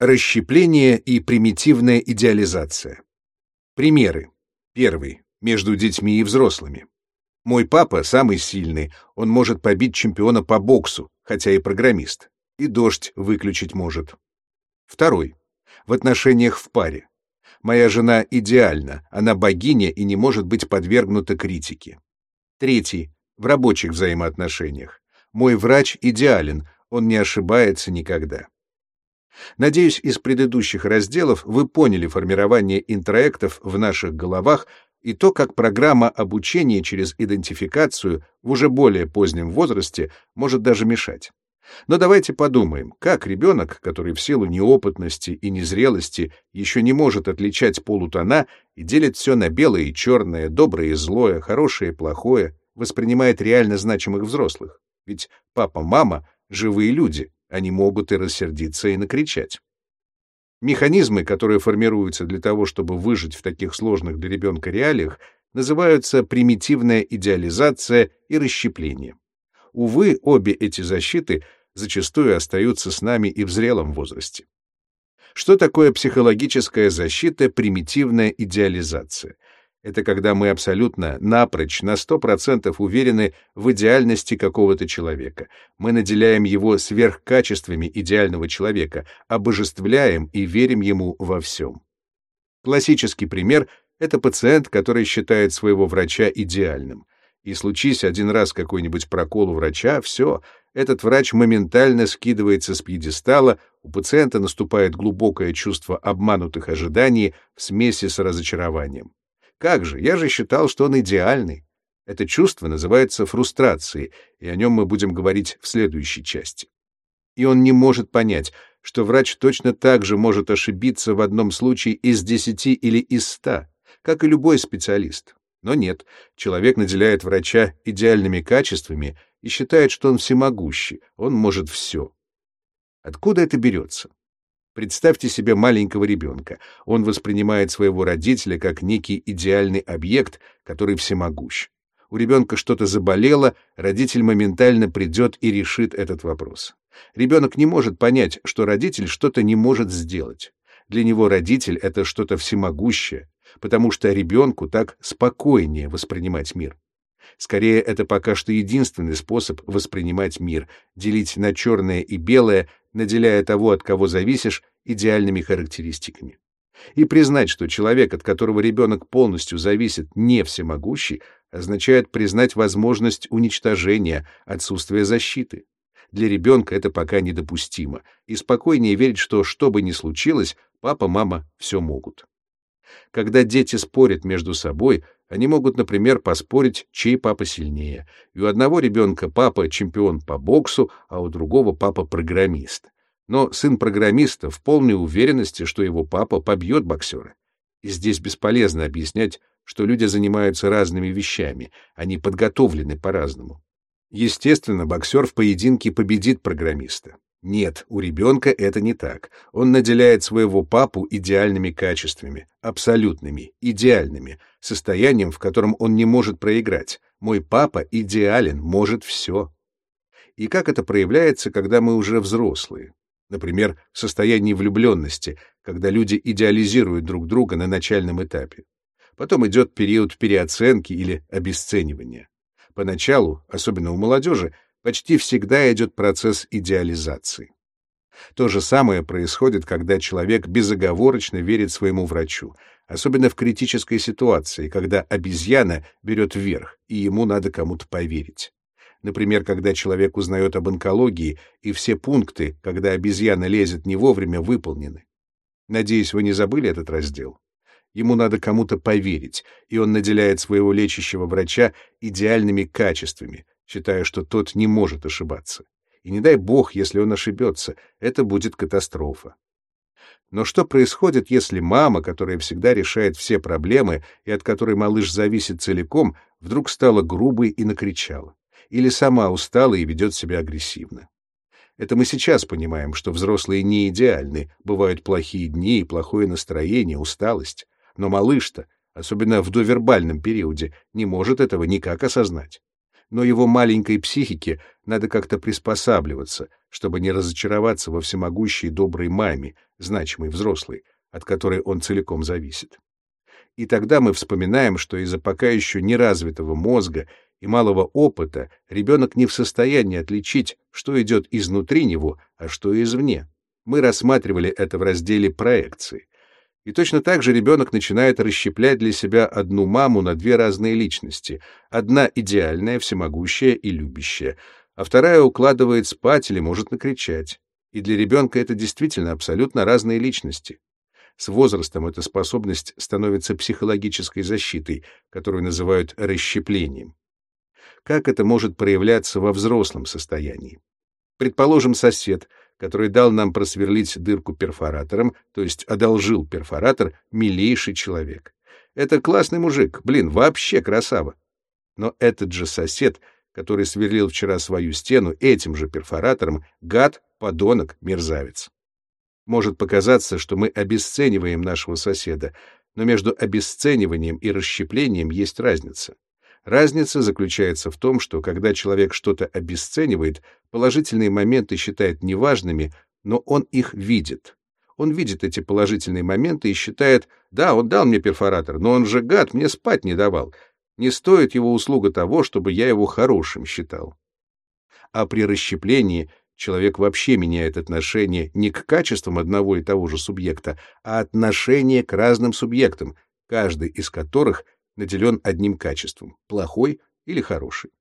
Расщепление и примитивная идеализация. Примеры. Первый. Между детьми и взрослыми. Мой папа самый сильный, он может побить чемпиона по боксу, хотя и программист. И дождь выключить может. Второй. В отношениях в паре. Моя жена идеальна, она богиня и не может быть подвергнута критике. Третий. В рабочих взаимоотношениях. Мой врач идеален, он не ошибается никогда. Надеюсь, из предыдущих разделов вы поняли формирование интроектов в наших головах и то, как программа обучения через идентификацию в уже более позднем возрасте может даже мешать. Но давайте подумаем, как ребенок, который в силу неопытности и незрелости еще не может отличать полутона и делит все на белое и черное, доброе и злое, хорошее и плохое, воспринимает реально значимых взрослых. Ведь папа-мама — живые люди, они могут и рассердиться, и накричать. Механизмы, которые формируются для того, чтобы выжить в таких сложных для ребенка реалиях, называются примитивная идеализация и расщепление. Увы, обе эти защиты зачастую остаются с нами и в зрелом возрасте. Что такое психологическая защита, примитивная идеализация? Это когда мы абсолютно напрочь, на 100% уверены в идеальности какого-то человека. Мы наделяем его сверхкачествами идеального человека, обожествляем и верим ему во всем. Классический пример — это пациент, который считает своего врача идеальным. И случись один раз какой-нибудь прокол у врача, все, этот врач моментально скидывается с пьедестала, у пациента наступает глубокое чувство обманутых ожиданий в смеси с разочарованием. Как же, я же считал, что он идеальный. Это чувство называется фрустрацией, и о нем мы будем говорить в следующей части. И он не может понять, что врач точно так же может ошибиться в одном случае из десяти или из ста, как и любой специалист. Но нет, человек наделяет врача идеальными качествами и считает, что он всемогущий, он может все. Откуда это берется? Представьте себе маленького ребенка. Он воспринимает своего родителя как некий идеальный объект, который всемогущ. У ребенка что-то заболело, родитель моментально придет и решит этот вопрос. Ребенок не может понять, что родитель что-то не может сделать. Для него родитель — это что-то всемогущее, потому что ребенку так спокойнее воспринимать мир. Скорее, это пока что единственный способ воспринимать мир, делить на черное и белое, наделяя того, от кого зависишь, идеальными характеристиками. И признать, что человек, от которого ребенок полностью зависит, не всемогущий, означает признать возможность уничтожения, отсутствия защиты. Для ребенка это пока недопустимо, и спокойнее верить, что что бы ни случилось, папа, мама все могут. Когда дети спорят между собой, они могут, например, поспорить, чей папа сильнее. И у одного ребенка папа чемпион по боксу, а у другого папа программист. Но сын программиста в полной уверенности, что его папа побьет боксера. И здесь бесполезно объяснять, что люди занимаются разными вещами, они подготовлены по-разному. Естественно, боксер в поединке победит программиста. Нет, у ребенка это не так. Он наделяет своего папу идеальными качествами, абсолютными, идеальными, состоянием, в котором он не может проиграть. Мой папа идеален, может все. И как это проявляется, когда мы уже взрослые? Например, в состоянии влюбленности, когда люди идеализируют друг друга на начальном этапе. Потом идет период переоценки или обесценивания. Поначалу, особенно у молодежи, почти всегда идет процесс идеализации. То же самое происходит, когда человек безоговорочно верит своему врачу, особенно в критической ситуации, когда обезьяна берет вверх, и ему надо кому-то поверить. Например, когда человек узнает об онкологии, и все пункты, когда обезьяна лезет не вовремя, выполнены. Надеюсь, вы не забыли этот раздел. Ему надо кому-то поверить, и он наделяет своего лечащего врача идеальными качествами, считая, что тот не может ошибаться. И не дай бог, если он ошибется, это будет катастрофа. Но что происходит, если мама, которая всегда решает все проблемы и от которой малыш зависит целиком, вдруг стала грубой и накричала? Или сама устала и ведет себя агрессивно? Это мы сейчас понимаем, что взрослые не идеальны, бывают плохие дни и плохое настроение, усталость. Но малыш-то, особенно в довербальном периоде, не может этого никак осознать но его маленькой психике надо как-то приспосабливаться, чтобы не разочароваться во всемогущей доброй маме, значимой взрослой, от которой он целиком зависит. И тогда мы вспоминаем, что из-за пока еще неразвитого мозга и малого опыта ребенок не в состоянии отличить, что идет изнутри него, а что извне. Мы рассматривали это в разделе проекции. И точно так же ребенок начинает расщеплять для себя одну маму на две разные личности. Одна идеальная, всемогущая и любящая, а вторая укладывает спать или может накричать. И для ребенка это действительно абсолютно разные личности. С возрастом эта способность становится психологической защитой, которую называют расщеплением. Как это может проявляться во взрослом состоянии? Предположим, сосед, который дал нам просверлить дырку перфоратором, то есть одолжил перфоратор, милейший человек. Это классный мужик, блин, вообще красава. Но этот же сосед, который сверлил вчера свою стену этим же перфоратором, гад, подонок, мерзавец. Может показаться, что мы обесцениваем нашего соседа, но между обесцениванием и расщеплением есть разница. Разница заключается в том, что когда человек что-то обесценивает, положительные моменты считает неважными, но он их видит. Он видит эти положительные моменты и считает, да, он дал мне перфоратор, но он же гад, мне спать не давал. Не стоит его услуга того, чтобы я его хорошим считал. А при расщеплении Человек вообще меняет отношение не к качествам одного и того же субъекта, а отношение к разным субъектам, каждый из которых наделен одним качеством — плохой или хороший.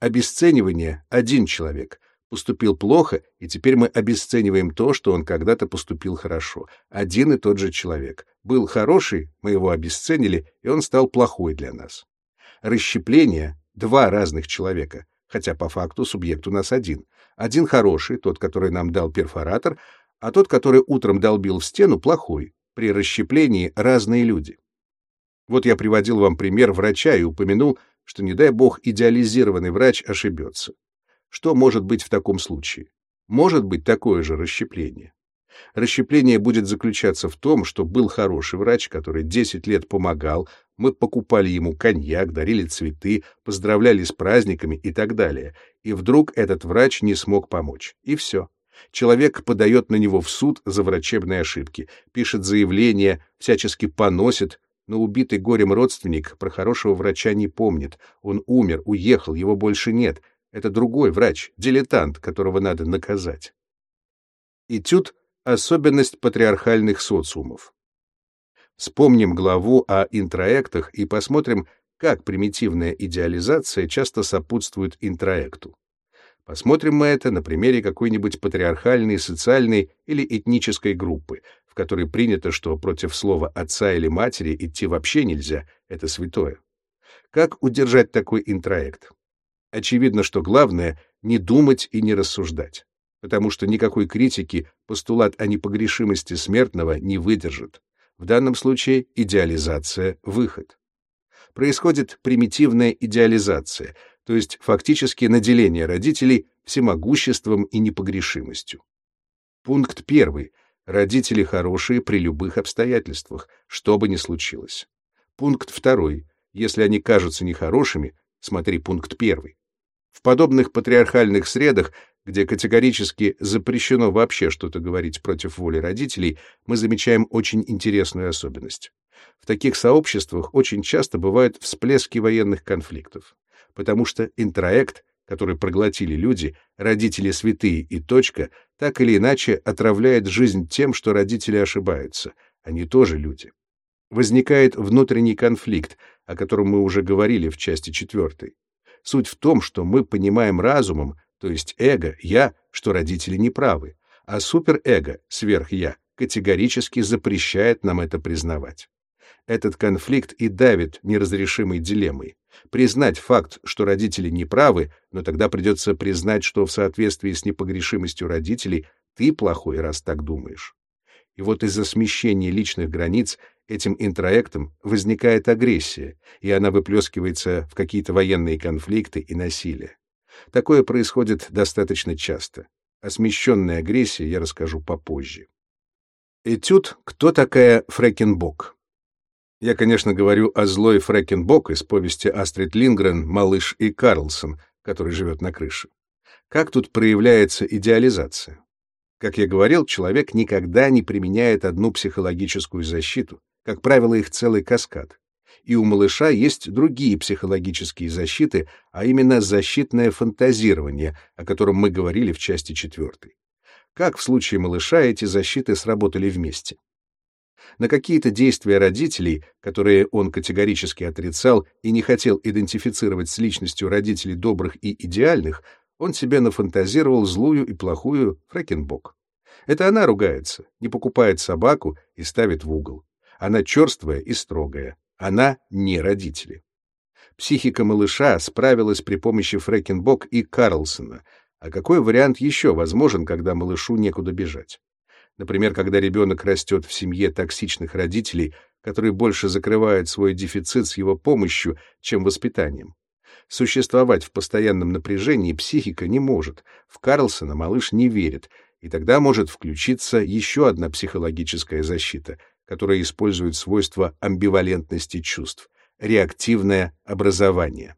Обесценивание — один человек. Поступил плохо, и теперь мы обесцениваем то, что он когда-то поступил хорошо. Один и тот же человек. Был хороший, мы его обесценили, и он стал плохой для нас. Расщепление — два разных человека, хотя по факту субъект у нас один — один хороший, тот, который нам дал перфоратор, а тот, который утром долбил в стену, плохой. При расщеплении разные люди. Вот я приводил вам пример врача и упомянул, что, не дай бог, идеализированный врач ошибется. Что может быть в таком случае? Может быть такое же расщепление. Расщепление будет заключаться в том, что был хороший врач, который 10 лет помогал, мы покупали ему коньяк, дарили цветы, поздравляли с праздниками и так далее. И вдруг этот врач не смог помочь. И все. Человек подает на него в суд за врачебные ошибки, пишет заявление, всячески поносит, но убитый горем родственник про хорошего врача не помнит. Он умер, уехал, его больше нет. Это другой врач, дилетант, которого надо наказать. Этюд — особенность патриархальных социумов. Вспомним главу о интроектах и посмотрим, как примитивная идеализация часто сопутствует интроекту. Посмотрим мы это на примере какой-нибудь патриархальной, социальной или этнической группы, в которой принято, что против слова отца или матери идти вообще нельзя, это святое. Как удержать такой интроект? Очевидно, что главное — не думать и не рассуждать, потому что никакой критики постулат о непогрешимости смертного не выдержит. В данном случае идеализация — выход. Происходит примитивная идеализация, то есть фактически наделение родителей всемогуществом и непогрешимостью. Пункт первый. Родители хорошие при любых обстоятельствах, что бы ни случилось. Пункт второй. Если они кажутся нехорошими, смотри пункт первый. В подобных патриархальных средах где категорически запрещено вообще что-то говорить против воли родителей, мы замечаем очень интересную особенность. В таких сообществах очень часто бывают всплески военных конфликтов, потому что интроект, который проглотили люди, родители святые и точка, так или иначе отравляет жизнь тем, что родители ошибаются, они тоже люди. Возникает внутренний конфликт, о котором мы уже говорили в части четвертой. Суть в том, что мы понимаем разумом, то есть эго, я, что родители не правы, а суперэго, сверх-я, категорически запрещает нам это признавать. Этот конфликт и давит неразрешимой дилеммой. Признать факт, что родители не правы, но тогда придется признать, что в соответствии с непогрешимостью родителей ты плохой, раз так думаешь. И вот из-за смещения личных границ этим интроектом возникает агрессия, и она выплескивается в какие-то военные конфликты и насилие. Такое происходит достаточно часто. О смещенной агрессии я расскажу попозже. Этюд «Кто такая Фрэкенбок?» Я, конечно, говорю о злой Фрэкенбок из повести Астрид Лингрен «Малыш и Карлсон», который живет на крыше. Как тут проявляется идеализация? Как я говорил, человек никогда не применяет одну психологическую защиту, как правило, их целый каскад. И у малыша есть другие психологические защиты, а именно защитное фантазирование, о котором мы говорили в части четвертой. Как в случае малыша эти защиты сработали вместе? На какие-то действия родителей, которые он категорически отрицал и не хотел идентифицировать с личностью родителей добрых и идеальных, он себе нафантазировал злую и плохую Фрэкенбок. Это она ругается, не покупает собаку и ставит в угол. Она черствая и строгая. Она не родители. Психика малыша справилась при помощи Фрэкенбок и Карлсона. А какой вариант еще возможен, когда малышу некуда бежать? Например, когда ребенок растет в семье токсичных родителей, которые больше закрывают свой дефицит с его помощью, чем воспитанием. Существовать в постоянном напряжении психика не может. В Карлсона малыш не верит, и тогда может включиться еще одна психологическая защита, которая использует свойства амбивалентности чувств — реактивное образование.